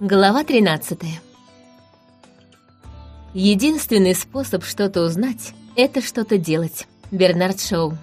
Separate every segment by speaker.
Speaker 1: Глава 13 Единственный способ что-то узнать — это что-то делать. Бернард Шоу.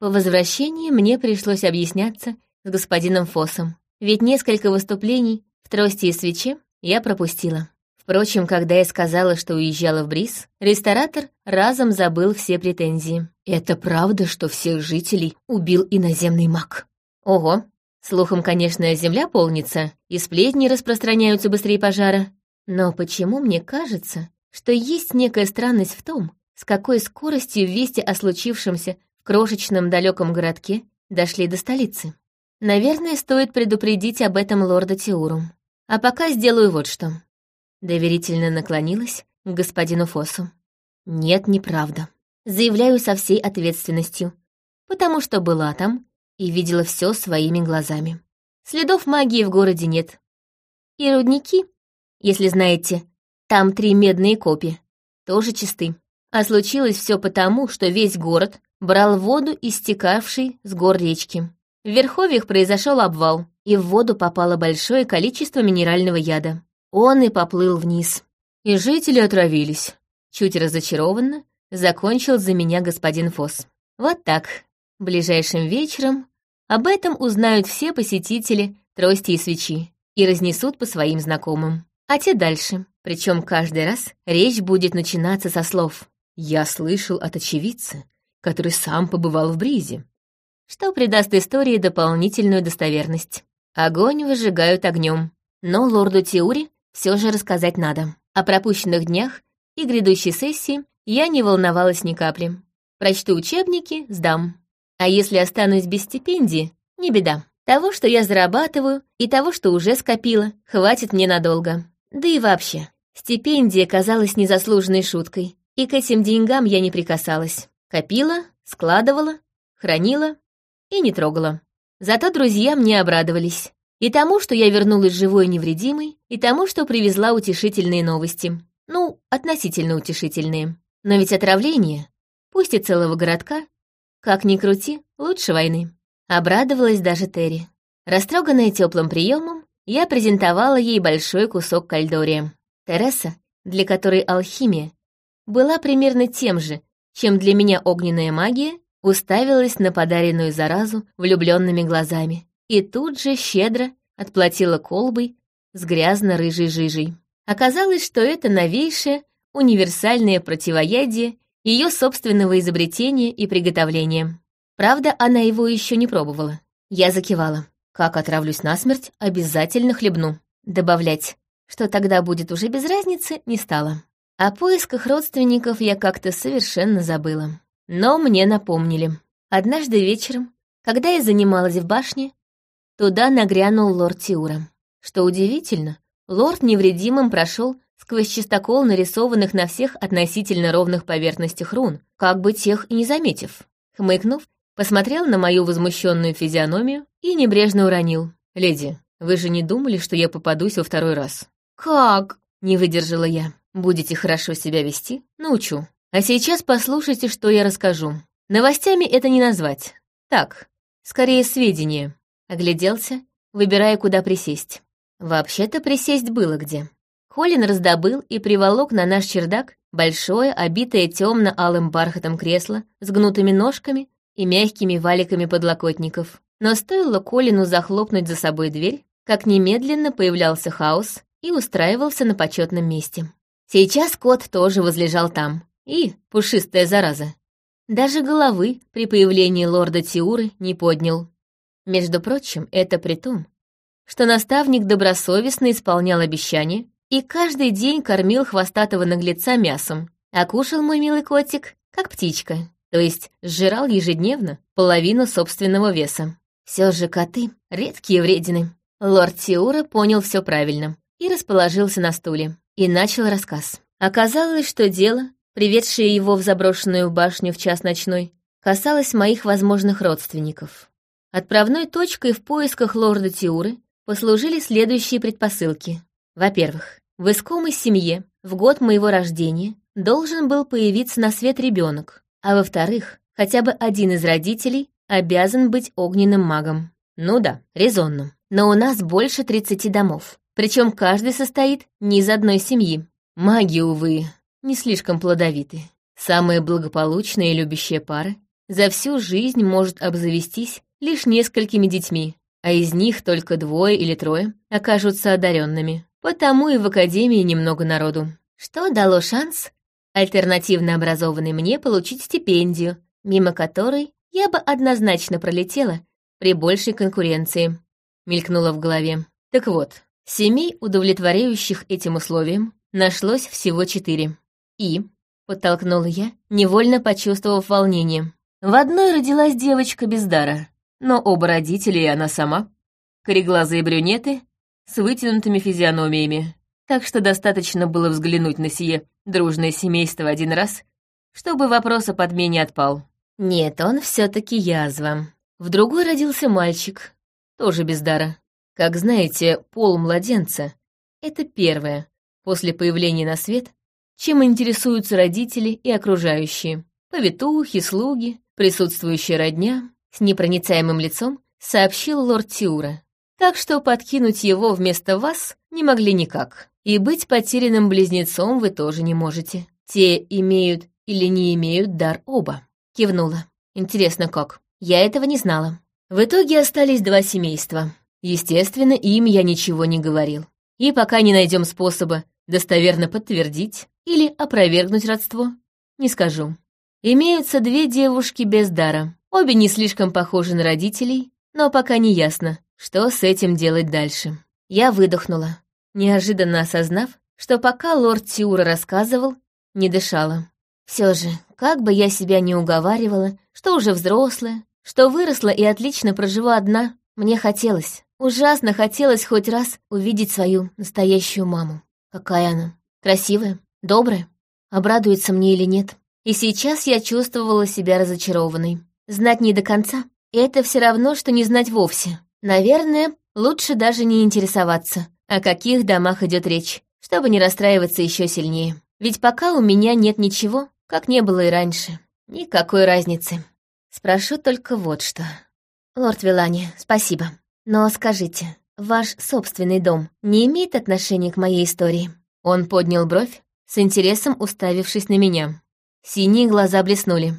Speaker 1: По возвращении мне пришлось объясняться с господином Фоссом, ведь несколько выступлений в трости и свече я пропустила. Впрочем, когда я сказала, что уезжала в Бриз, ресторатор разом забыл все претензии. «Это правда, что всех жителей убил иноземный маг?» «Ого, Слухом, конечно, земля полнится, и сплетни распространяются быстрее пожара. Но почему мне кажется, что есть некая странность в том, с какой скоростью вести о случившемся в крошечном далеком городке дошли до столицы? Наверное, стоит предупредить об этом лорда Теуру. А пока сделаю вот что. Доверительно наклонилась к господину Фосу. Нет, неправда. Заявляю со всей ответственностью, потому что была там и видела все своими глазами. Следов магии в городе нет. И рудники, если знаете, там три медные копи, тоже чисты. А случилось все потому, что весь город брал воду, истекавшей с гор речки. В Верховьях произошел обвал, и в воду попало большое количество минерального яда. Он и поплыл вниз. И жители отравились. Чуть разочарованно закончил за меня господин Фос. Вот так, Ближайшим вечером об этом узнают все посетители трости и свечи и разнесут по своим знакомым. А те дальше. Причем каждый раз речь будет начинаться со слов «Я слышал от очевидца, который сам побывал в Бризе», что придаст истории дополнительную достоверность. Огонь выжигают огнем, но лорду Теури все же рассказать надо. О пропущенных днях и грядущей сессии я не волновалась ни капли. Прочту учебники, сдам. А если останусь без стипендии, не беда. Того, что я зарабатываю, и того, что уже скопила, хватит мне надолго. Да и вообще, стипендия казалась незаслуженной шуткой, и к этим деньгам я не прикасалась. Копила, складывала, хранила и не трогала. Зато друзья мне обрадовались. И тому, что я вернулась живой и невредимой, и тому, что привезла утешительные новости. Ну, относительно утешительные. Но ведь отравление, пусть и целого городка, как ни крути, лучше войны. Обрадовалась даже Терри. Растроганная теплым приемом, я презентовала ей большой кусок кальдория. Тереса, для которой алхимия была примерно тем же, чем для меня огненная магия, уставилась на подаренную заразу влюбленными глазами и тут же щедро отплатила колбой с грязно-рыжей жижей. Оказалось, что это новейшее универсальное противоядие ее собственного изобретения и приготовления. Правда, она его еще не пробовала. Я закивала. Как отравлюсь насмерть, обязательно хлебну. Добавлять, что тогда будет уже без разницы, не стало. О поисках родственников я как-то совершенно забыла. Но мне напомнили. Однажды вечером, когда я занималась в башне, туда нагрянул лорд Тиура. Что удивительно, лорд невредимым прошел сквозь чистокол нарисованных на всех относительно ровных поверхностях рун, как бы тех и не заметив. Хмыкнув, посмотрел на мою возмущенную физиономию и небрежно уронил. «Леди, вы же не думали, что я попадусь во второй раз?» «Как?» — не выдержала я. «Будете хорошо себя вести? Научу. А сейчас послушайте, что я расскажу. Новостями это не назвать. Так, скорее сведения». Огляделся, выбирая, куда присесть. Вообще-то присесть было где. Колин раздобыл и приволок на наш чердак большое, обитое темно-алым бархатом кресло с гнутыми ножками и мягкими валиками подлокотников. Но стоило Колину захлопнуть за собой дверь, как немедленно появлялся хаос и устраивался на почетном месте. Сейчас кот тоже возлежал там. И, пушистая зараза, даже головы при появлении лорда Тиуры не поднял. Между прочим, это при том, что наставник добросовестно исполнял обещание и каждый день кормил хвостатого наглеца мясом, а кушал мой милый котик, как птичка, то есть сжирал ежедневно половину собственного веса. Все же коты — редкие вредины. Лорд Тиура понял все правильно и расположился на стуле. И начал рассказ. Оказалось, что дело, приведшее его в заброшенную башню в час ночной, касалось моих возможных родственников. Отправной точкой в поисках лорда Тиуры послужили следующие предпосылки. Во-первых, в искомой семье в год моего рождения должен был появиться на свет ребенок, а во-вторых, хотя бы один из родителей обязан быть огненным магом. Ну да, резонно. но у нас больше 30 домов. Причем каждый состоит не из одной семьи. Маги, увы, не слишком плодовиты. Самые благополучные и любящие пары за всю жизнь может обзавестись лишь несколькими детьми, а из них только двое или трое окажутся одаренными. Потому и в академии немного народу. Что дало шанс альтернативно образованной мне получить стипендию, мимо которой я бы однозначно пролетела при большей конкуренции. Мелькнуло в голове. Так вот, семей, удовлетворяющих этим условиям, нашлось всего четыре. И, подтолкнула я, невольно почувствовав волнение. В одной родилась девочка без дара, но оба родителя и она сама. Кореглазые брюнеты с вытянутыми физиономиями, так что достаточно было взглянуть на сие дружное семейство один раз, чтобы вопрос о подмене отпал. Нет, он все таки язва. В другой родился мальчик, тоже без дара. Как знаете, пол младенца — это первое, после появления на свет, чем интересуются родители и окружающие. Повитухи, слуги, присутствующая родня, с непроницаемым лицом сообщил лорд Тиура. Так что подкинуть его вместо вас не могли никак. И быть потерянным близнецом вы тоже не можете. Те имеют или не имеют дар оба. Кивнула. Интересно, как? Я этого не знала. В итоге остались два семейства. Естественно, им я ничего не говорил. И пока не найдем способа достоверно подтвердить или опровергнуть родство, не скажу. Имеются две девушки без дара. Обе не слишком похожи на родителей, но пока не ясно, что с этим делать дальше. Я выдохнула неожиданно осознав, что пока лорд Тиура рассказывал, не дышала. Все же, как бы я себя не уговаривала, что уже взрослая, что выросла и отлично проживу одна, мне хотелось, ужасно хотелось хоть раз увидеть свою настоящую маму. Какая она? Красивая? Добрая? Обрадуется мне или нет? И сейчас я чувствовала себя разочарованной. Знать не до конца — это все равно, что не знать вовсе. Наверное, лучше даже не интересоваться, о каких домах идет речь, чтобы не расстраиваться еще сильнее. Ведь пока у меня нет ничего, как не было и раньше. Никакой разницы. Спрошу только вот что. Лорд Вилани, спасибо. Но скажите, ваш собственный дом не имеет отношения к моей истории? Он поднял бровь, с интересом уставившись на меня. Синие глаза блеснули.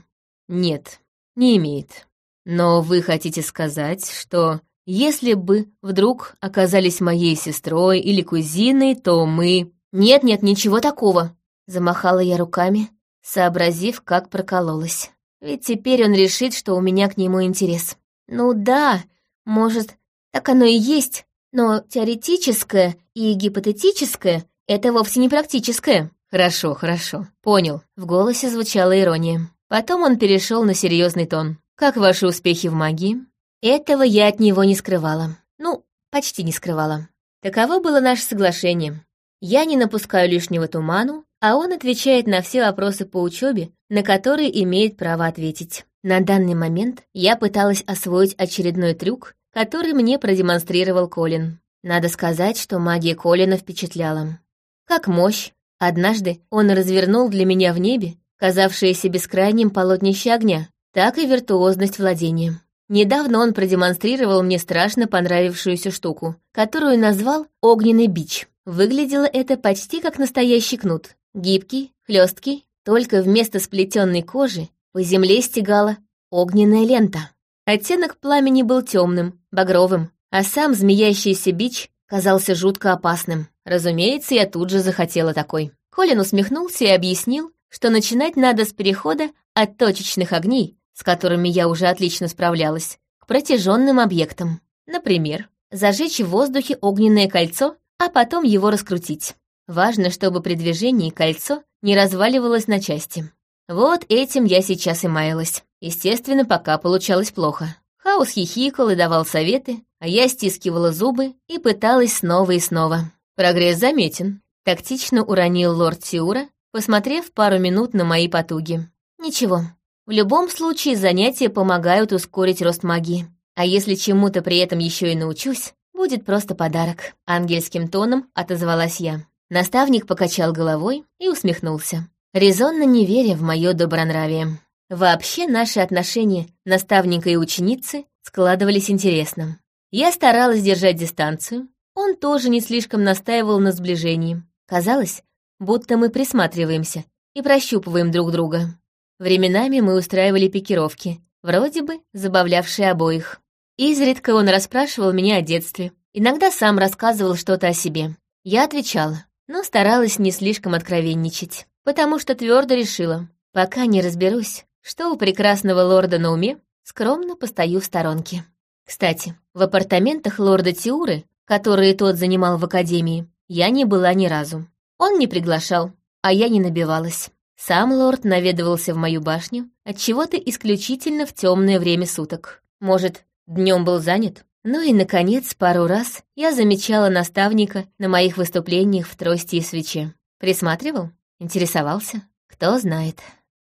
Speaker 1: Нет, не имеет. Но вы хотите сказать, что если бы вдруг оказались моей сестрой или кузиной, то мы... Нет-нет, ничего такого. Замахала я руками, сообразив, как прокололась. Ведь теперь он решит, что у меня к нему интерес. Ну да, может, так оно и есть, но теоретическое и гипотетическое — это вовсе не практическое. Хорошо, хорошо, понял. В голосе звучала ирония. Потом он перешел на серьезный тон. Как ваши успехи в магии? Этого я от него не скрывала. Ну, почти не скрывала. Таково было наше соглашение. Я не напускаю лишнего туману, а он отвечает на все вопросы по учебе, на которые имеет право ответить. На данный момент я пыталась освоить очередной трюк, который мне продемонстрировал Колин. Надо сказать, что магия Колина впечатляла. Как мощь, однажды он развернул для меня в небе, казавшееся бескрайним полотнище огня, так и виртуозность владения. Недавно он продемонстрировал мне страшно понравившуюся штуку, которую назвал «огненный бич». Выглядело это почти как настоящий кнут. Гибкий, хлесткий, только вместо сплетенной кожи по земле стегала огненная лента. Оттенок пламени был темным, багровым, а сам змеящийся бич казался жутко опасным. Разумеется, я тут же захотела такой. Колин усмехнулся и объяснил, что начинать надо с перехода от точечных огней с которыми я уже отлично справлялась, к протяженным объектам. Например, зажечь в воздухе огненное кольцо, а потом его раскрутить. Важно, чтобы при движении кольцо не разваливалось на части. Вот этим я сейчас и маялась. Естественно, пока получалось плохо. Хаос хихикал и давал советы, а я стискивала зубы и пыталась снова и снова. Прогресс заметен. Тактично уронил лорд Сиура, посмотрев пару минут на мои потуги. Ничего, в любом случае занятия помогают ускорить рост магии. А если чему-то при этом еще и научусь, будет просто подарок. Ангельским тоном отозвалась я. Наставник покачал головой и усмехнулся, резонно не веря в мое добронравие. Вообще наши отношения наставника и ученицы складывались интересно. Я старалась держать дистанцию, он тоже не слишком настаивал на сближении. Казалось, будто мы присматриваемся и прощупываем друг друга. Временами мы устраивали пикировки, вроде бы забавлявшие обоих. Изредка он расспрашивал меня о детстве, иногда сам рассказывал что-то о себе. Я отвечала, но старалась не слишком откровенничать, потому что твердо решила, пока не разберусь, что у прекрасного лорда на уме, скромно постою в сторонке. Кстати, в апартаментах лорда Тиуры, которые тот занимал в академии, я не была ни разу. Он не приглашал, а я не набивалась. Сам лорд наведывался в мою башню, от чего то исключительно в темное время суток. Может, днем был занят? Ну и, наконец, пару раз я замечала наставника на моих выступлениях в трости и свече. Присматривал? Интересовался? Кто знает.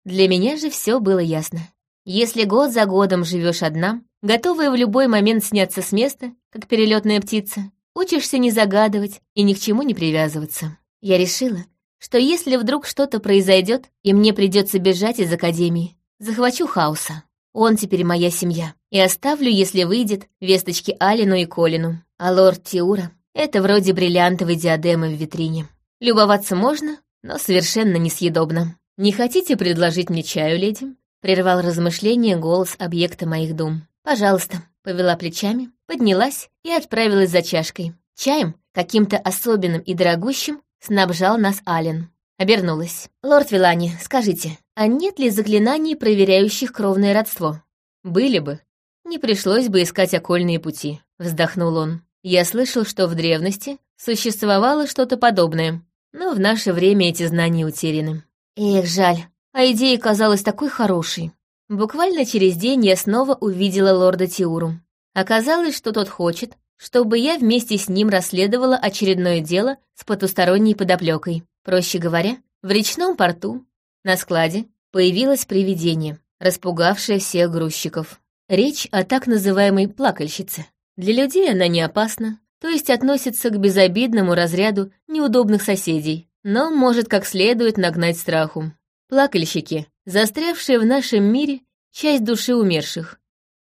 Speaker 1: Для меня же все было ясно. Если год за годом живешь одна, готовая в любой момент сняться с места, как перелетная птица, учишься не загадывать и ни к чему не привязываться. Я решила, что если вдруг что-то произойдет, и мне придется бежать из академии, захвачу хаоса. Он теперь моя семья. И оставлю, если выйдет, весточки Алину и Колину. А лорд Тиура — это вроде бриллиантовой диадемы в витрине. Любоваться можно, но совершенно несъедобно. «Не хотите предложить мне чаю, леди?» — прервал размышление голос объекта моих дум. «Пожалуйста», — повела плечами, поднялась и отправилась за чашкой. Чаем, каким-то особенным и дорогущим, снабжал нас Ален. Обернулась. «Лорд Вилани, скажите, а нет ли заклинаний, проверяющих кровное родство?» «Были бы. Не пришлось бы искать окольные пути», — вздохнул он. «Я слышал, что в древности существовало что-то подобное, но в наше время эти знания утеряны». «Эх, жаль, а идея казалась такой хорошей». Буквально через день я снова увидела лорда Тиуру. Оказалось, что тот хочет, чтобы я вместе с ним расследовала очередное дело с потусторонней подоплекой. Проще говоря, в речном порту, на складе, появилось привидение, распугавшее всех грузчиков. Речь о так называемой плакальщице. Для людей она не опасна, то есть относится к безобидному разряду неудобных соседей, но может как следует нагнать страху. Плакальщики, застрявшие в нашем мире часть души умерших,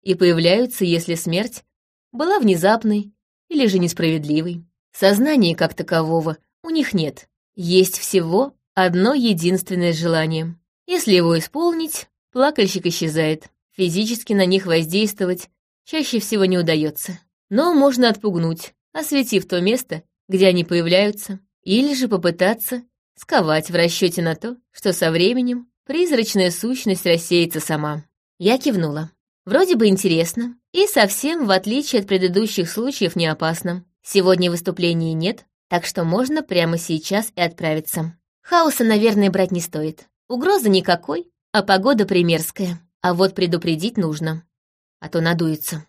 Speaker 1: и появляются, если смерть была внезапной или же несправедливой. Сознания как такового у них нет. Есть всего одно единственное желание. Если его исполнить, плакальщик исчезает. Физически на них воздействовать чаще всего не удается. Но можно отпугнуть, осветив то место, где они появляются, или же попытаться сковать в расчете на то, что со временем призрачная сущность рассеется сама. Я кивнула. Вроде бы интересно, и совсем, в отличие от предыдущих случаев, не опасно. Сегодня выступлений нет, так что можно прямо сейчас и отправиться. Хаоса, наверное, брать не стоит. Угрозы никакой, а погода примерская. А вот предупредить нужно, а то надуется.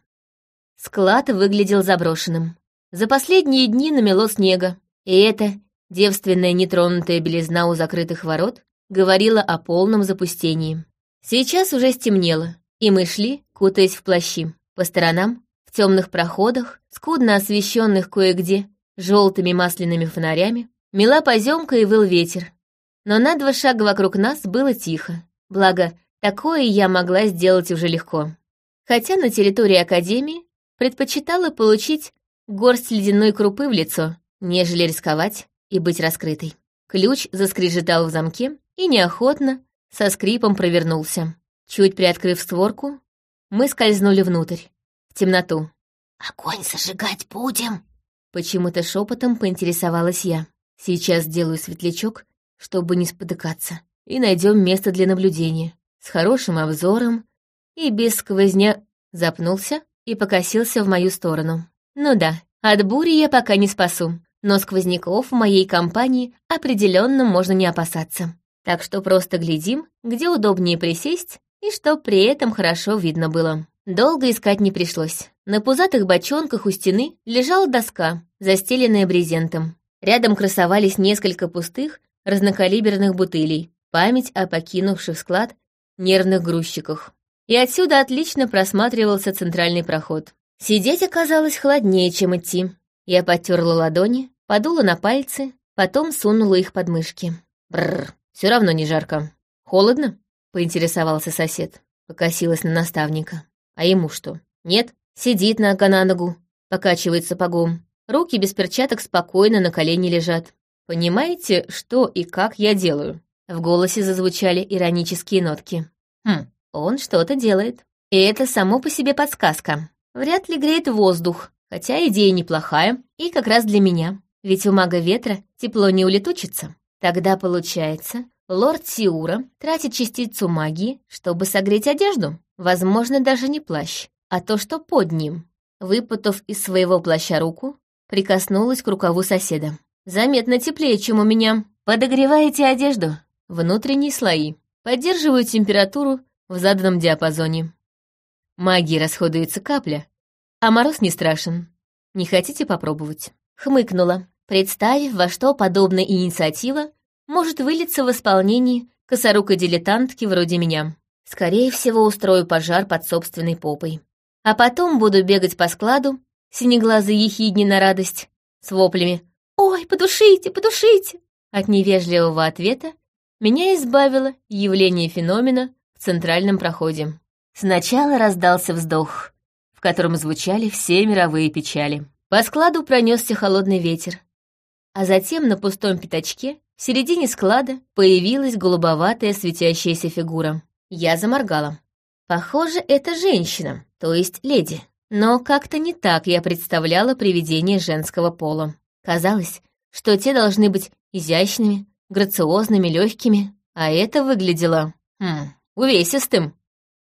Speaker 1: Склад выглядел заброшенным. За последние дни намело снега, и эта девственная нетронутая белизна у закрытых ворот говорила о полном запустении. Сейчас уже стемнело, и мы шли, кутаясь в плащи. По сторонам, в темных проходах, скудно освещенных кое-где желтыми масляными фонарями, мела поземка и выл ветер. Но на два шага вокруг нас было тихо. Благо, такое я могла сделать уже легко. Хотя на территории Академии предпочитала получить горсть ледяной крупы в лицо, нежели рисковать и быть раскрытой. Ключ заскрежетал в замке и неохотно, со скрипом провернулся. Чуть приоткрыв створку, мы скользнули внутрь, в темноту.
Speaker 2: «Огонь зажигать будем?»
Speaker 1: Почему-то шепотом поинтересовалась я. Сейчас сделаю светлячок, чтобы не спотыкаться, и найдем место для наблюдения, с хорошим обзором и без сквозня запнулся и покосился в мою сторону. Ну да, от бури я пока не спасу, но сквозняков в моей компании определенно можно не опасаться. Так что просто глядим, где удобнее присесть и чтоб при этом хорошо видно было. Долго искать не пришлось. На пузатых бочонках у стены лежала доска, застеленная брезентом. Рядом красовались несколько пустых, разнокалиберных бутылей, память о покинувших склад нервных грузчиках. И отсюда отлично просматривался центральный проход. Сидеть оказалось холоднее, чем идти. Я потерла ладони, подула на пальцы, потом сунула их под мышки. Бррр, все равно не жарко. Холодно? Поинтересовался сосед. Покосилась на наставника. А ему что? Нет? Сидит нога на ногу, покачивает сапогом. Руки без перчаток спокойно на колени лежат. «Понимаете, что и как я делаю?» В голосе зазвучали иронические нотки. «Хм, он что-то делает. И это само по себе подсказка. Вряд ли греет воздух, хотя идея неплохая, и как раз для меня. Ведь у мага ветра тепло не улетучится. Тогда получается, лорд Сиура тратит частицу магии, чтобы согреть одежду. Возможно, даже не плащ, а то, что под ним. Выпутав из своего плаща руку, прикоснулась к рукаву соседа. Заметно теплее, чем у меня. Подогреваете одежду. Внутренние слои. Поддерживаю температуру в заданном диапазоне. Магии расходуется капля, а мороз не страшен. Не хотите попробовать? Хмыкнула, представив, во что подобная инициатива может вылиться в исполнении косорукой дилетантки вроде меня. Скорее всего, устрою пожар под собственной попой. А потом буду бегать по складу, синеглазый ехидни на радость, с воплями «Ой, подушите, подушите!» От невежливого ответа меня избавило явление феномена в центральном проходе. Сначала раздался вздох, в котором звучали все мировые печали. По складу пронесся холодный ветер, а затем на пустом пятачке в середине склада появилась голубоватая светящаяся фигура. Я заморгала. Похоже, это женщина, то есть леди. Но как-то не так я представляла привидение женского пола. Казалось, что те должны быть изящными, грациозными, легкими, а это выглядело... Хм, увесистым,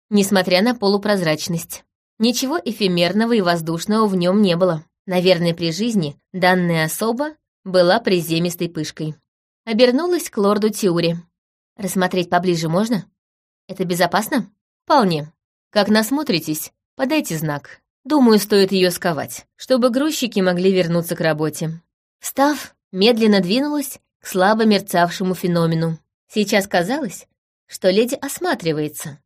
Speaker 1: несмотря на полупрозрачность. Ничего эфемерного и воздушного в нем не было. Наверное, при жизни данная особа была приземистой пышкой. Обернулась к лорду Тиури. «Рассмотреть поближе можно? Это безопасно?» «Вполне. Как насмотритесь, подайте знак. Думаю, стоит ее сковать, чтобы грузчики могли вернуться к работе». Встав, медленно двинулась к слабо мерцавшему феномену. Сейчас казалось, что леди осматривается,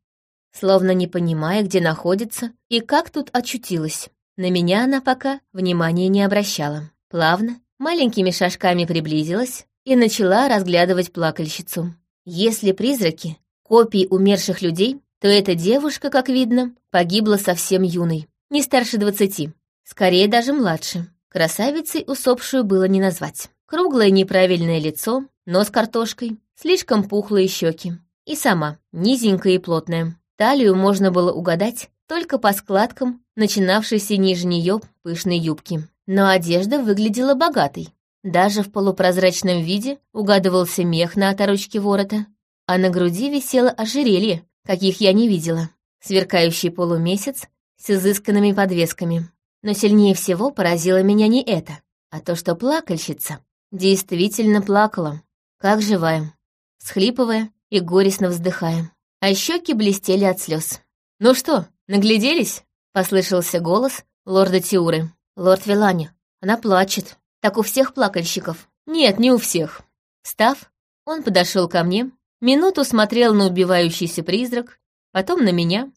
Speaker 1: словно не понимая, где находится и как тут очутилась. На меня она пока внимания не обращала. Плавно, маленькими шажками приблизилась и начала разглядывать плакальщицу. Если призраки — копии умерших людей, то эта девушка, как видно, погибла совсем юной, не старше двадцати, скорее даже младше. Красавицей усопшую было не назвать. Круглое неправильное лицо, нос картошкой, слишком пухлые щеки. И сама, низенькая и плотная. Талию можно было угадать только по складкам, начинавшейся ниже нее пышной юбки. Но одежда выглядела богатой. Даже в полупрозрачном виде угадывался мех на оторочке ворота, а на груди висело ожерелье, каких я не видела. Сверкающий полумесяц с изысканными подвесками. Но сильнее всего поразило меня не это, а то, что плакальщица действительно плакала, как живая, схлипывая и горестно вздыхая а щеки блестели от слез. «Ну что, нагляделись?» — послышался голос лорда Тиуры. «Лорд Вилани, она плачет. Так у всех плакальщиков?» «Нет, не у всех». Став, он подошел ко мне, минуту смотрел на убивающийся призрак, потом на меня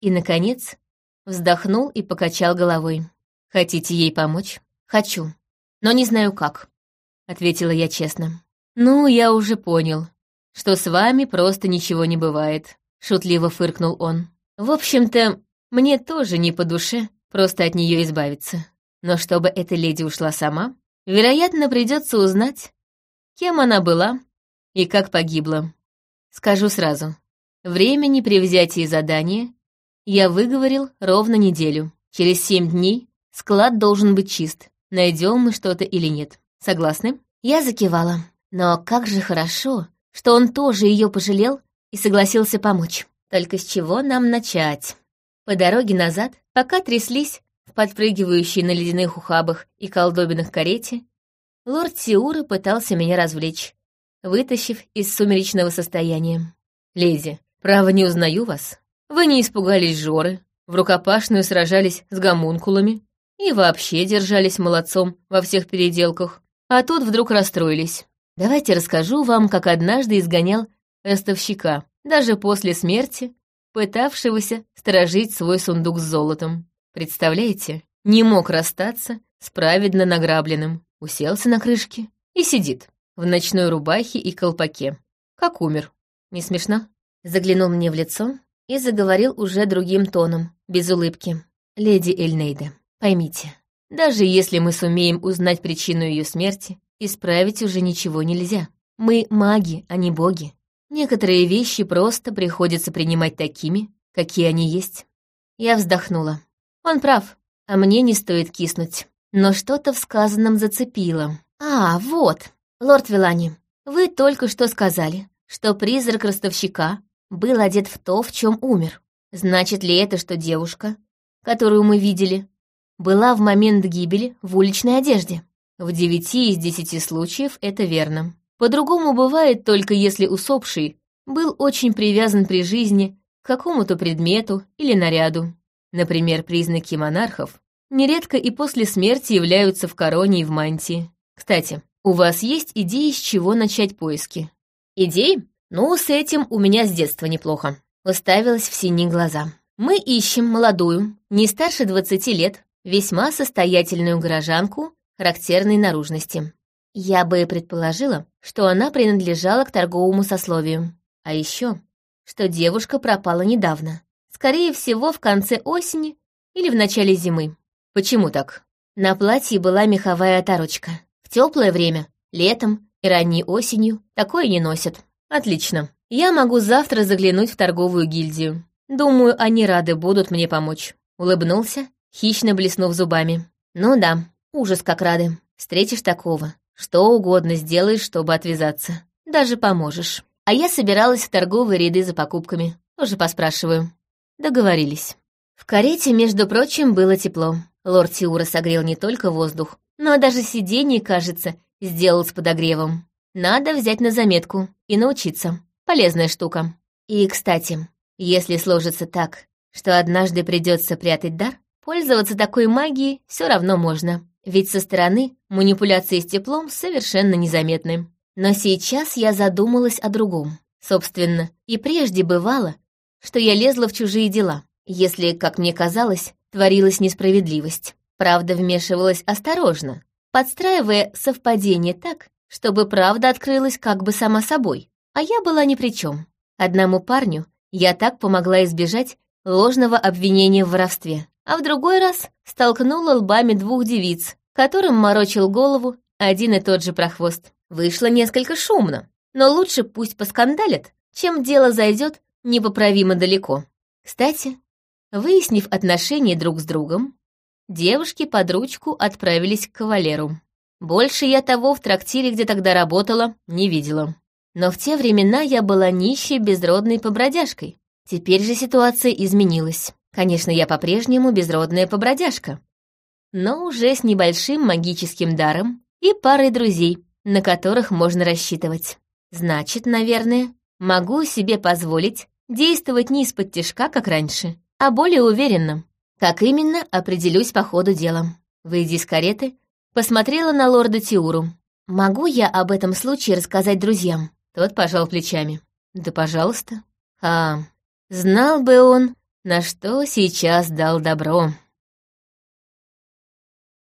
Speaker 1: и, наконец, вздохнул и покачал головой. «Хотите ей помочь?» «Хочу, но не знаю как», — ответила я честно. «Ну, я уже понял что с вами просто ничего не бывает», — шутливо фыркнул он. «В общем-то, мне тоже не по душе просто от нее избавиться. Но чтобы эта леди ушла сама, вероятно, придется узнать, кем она была и как погибла. Скажу сразу, времени при взятии задания я выговорил ровно неделю. Через семь дней склад должен быть чист, найдем мы что-то или нет. Согласны? Я закивала. Но как же хорошо, что он тоже ее пожалел и согласился помочь. Только с чего нам начать? По дороге назад, пока тряслись подпрыгивающей на ледяных ухабах и колдобинах карете, лорд Сиура пытался меня развлечь, вытащив из сумеречного состояния. «Леди, право не узнаю вас. Вы не испугались Жоры, в рукопашную сражались с гомункулами и вообще держались молодцом во всех переделках, а тут вдруг расстроились. Давайте расскажу вам, как однажды изгонял ростовщика, даже после смерти, пытавшегося сторожить свой сундук с золотом. Представляете, не мог расстаться с праведно награбленным, уселся на крышке и сидит в ночной рубахе и колпаке. Как умер. Не смешно? Заглянул мне в лицо и заговорил уже другим тоном, без улыбки. «Леди Эльнейда, поймите, Даже если мы сумеем узнать причину ее смерти, исправить уже ничего нельзя. Мы маги, а не боги. Некоторые вещи просто приходится принимать такими, какие они есть. Я вздохнула. Он прав, а мне не стоит киснуть. Но что-то в сказанном зацепило. А, вот, лорд Вилани, вы только что сказали, что призрак ростовщика был одет в то, в чем умер. Значит ли это, что девушка, которую мы видели, была в момент гибели в уличной одежде? В девяти из десяти случаев это верно. По-другому бывает только если усопший был очень привязан при жизни к какому-то предмету или наряду. Например, признаки монархов нередко и после смерти являются в короне и в мантии. Кстати, у вас есть идеи, с чего начать поиски? Идеи? Ну, с этим у меня с детства неплохо. Уставилась в синие глаза. Мы ищем молодую, не старше 20 лет, весьма состоятельную горожанку характерной наружности. Я бы предположила, что она принадлежала к торговому сословию. А еще, что девушка пропала недавно. Скорее всего, в конце осени или в начале зимы. Почему так? На платье была меховая оторочка. В теплое время, летом и ранней осенью такое не носят. Отлично. Я могу завтра заглянуть в торговую гильдию. Думаю, они рады будут мне помочь. Улыбнулся, хищно блеснув зубами. Ну да, ужас как рады. Встретишь такого, что угодно сделаешь, чтобы отвязаться. Даже поможешь. А я собиралась в торговые ряды за покупками. Тоже поспрашиваю. Договорились. В карете, между прочим, было тепло. Лорд Тиура согрел не только воздух, но даже сиденье, кажется, сделал с подогревом. Надо взять на заметку и научиться. Полезная штука. И, кстати, если сложится так, что однажды придется прятать дар, пользоваться такой магией все равно можно. Ведь со стороны манипуляции с теплом совершенно незаметны. Но сейчас я задумалась о другом. Собственно, и прежде бывало, что я лезла в чужие дела, если, как мне казалось, творилась несправедливость. Правда, вмешивалась осторожно, подстраивая совпадение так, чтобы правда открылась как бы сама собой, а я была ни при чем. Одному парню я так помогла избежать ложного обвинения в воровстве, а в другой раз столкнула лбами двух девиц, которым морочил голову один и тот же прохвост. Вышло несколько шумно, но лучше пусть поскандалят, чем дело зайдет непоправимо далеко. Кстати, выяснив отношения друг с другом, девушки под ручку отправились к кавалеру. Больше я того в трактире, где тогда работала, не видела. Но в те времена я была нищей безродной побродяжкой. Теперь же ситуация изменилась. Конечно, я по-прежнему безродная побродяжка, но уже с небольшим магическим даром и парой друзей, на которых можно рассчитывать. Значит, наверное, могу себе позволить действовать не из-под тяжка, как раньше, а более уверенно. Как именно, определюсь по ходу дела. Выйдя из кареты, посмотрела на лорда Тиуру. «Могу я об этом случае рассказать друзьям?» Тот пожал плечами. «Да пожалуйста». «А, знал бы он, на что сейчас дал добро».